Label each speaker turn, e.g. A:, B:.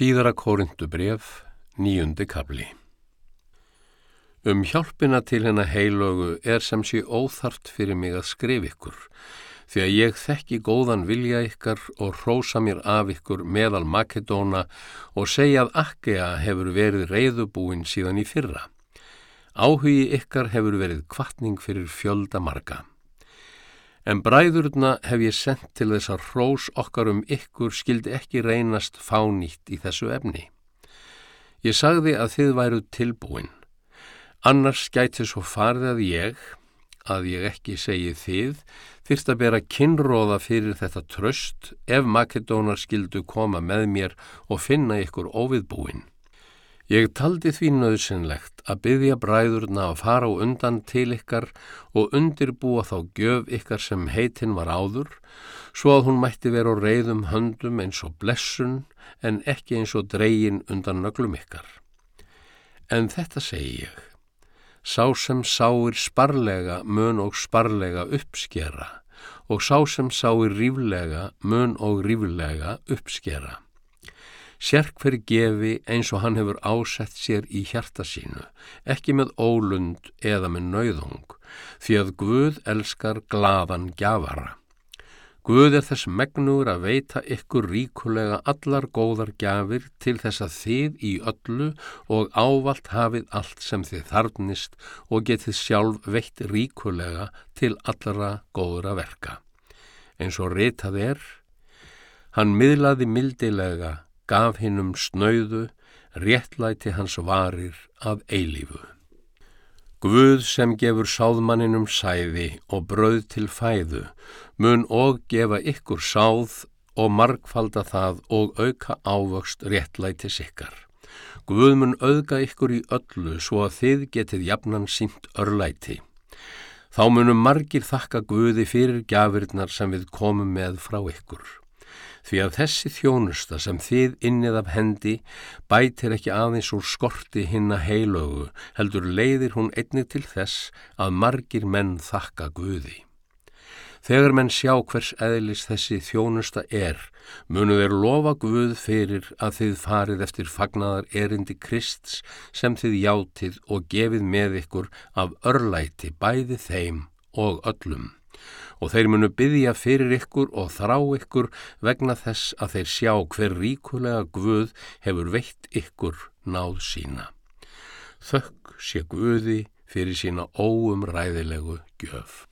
A: Síðara kórindu bref, nýjundi kabli. Um hjálpina til hennar heilögu er sem sé óþart fyrir mig að skrif ykkur, því að ég þekki góðan vilja ykkar og hrósa mér af ykkur meðal Makedóna og segja að Akkea hefur verið reyðubúin síðan í fyrra. Áhugi ykkar hefur verið kvartning fyrir fjölda marga. En bræðurna hef ég sendt til þess að hrós okkar um ykkur skildi ekki reynast fánýtt í þessu efni. Ég sagði að þið væru tilbúin. Annars gæti svo farið að ég, að ég ekki segi þið, þyrst að bera kinnróða fyrir þetta tröst ef Makedónar skildu koma með mér og finna ykkur óviðbúin. Ég taldi því nöðsynlegt að byggja bræðurna að fara á undan til ykkar og undirbúa þá gjöf ykkar sem heitinn var áður, svo að hún mætti vera á reyðum höndum eins og blessun en ekki eins og dreyin undan nöglum ykkar. En þetta segi ég, sá sem sáir sparlega mun og sparlega uppskera og sá sem sáir ríflega mun og ríflega uppskera. Sérk fyrir gefi eins og hann hefur ásett sér í hjarta sínu, ekki með ólund eða með nauðung, því að Guð elskar gladan gjafara. Guð er þess megnur að veita ykkur ríkulega allar góðar gjafir til þess að þið í öllu og ávalt hafið allt sem þið þarnist og getið sjálf veitt ríkulega til allra góðra verka. Eins og ritað er, hann miðlaði mildilega gaf hinnum snauðu, réttlæti hans varir af eilífu. Guð sem gefur sáðmanninum sæði og brauð til fæðu, mun og gefa ykkur sáð og margfalda það og auka ávöxt réttlæti sikkar. Guð mun auðga ykkur í öllu svo að þið getið jafnan sínt örlæti. Þá munum margir þakka Guði fyrir gafirnar sem við komum með frá ykkur því að þessi þjónusta sem þið innið af hendi bætir ekki aðeins úr skorti hinna heilögu, heldur leiðir hún einnig til þess að margir menn þakka Guði. Þegar menn sjá hvers eðlis þessi þjónusta er, munu þeir lofa Guð fyrir að þið farið eftir fagnaðar erindi Krists sem þið játið og gefið með ykkur af örlæti bæði þeim og öllum og þeir munu byggja fyrir ykkur og þrá ykkur vegna þess að þeir sjá hver ríkulega Guð hefur veitt ykkur náð sína. Þökk sé Guði fyrir sína óumræðilegu gjöf.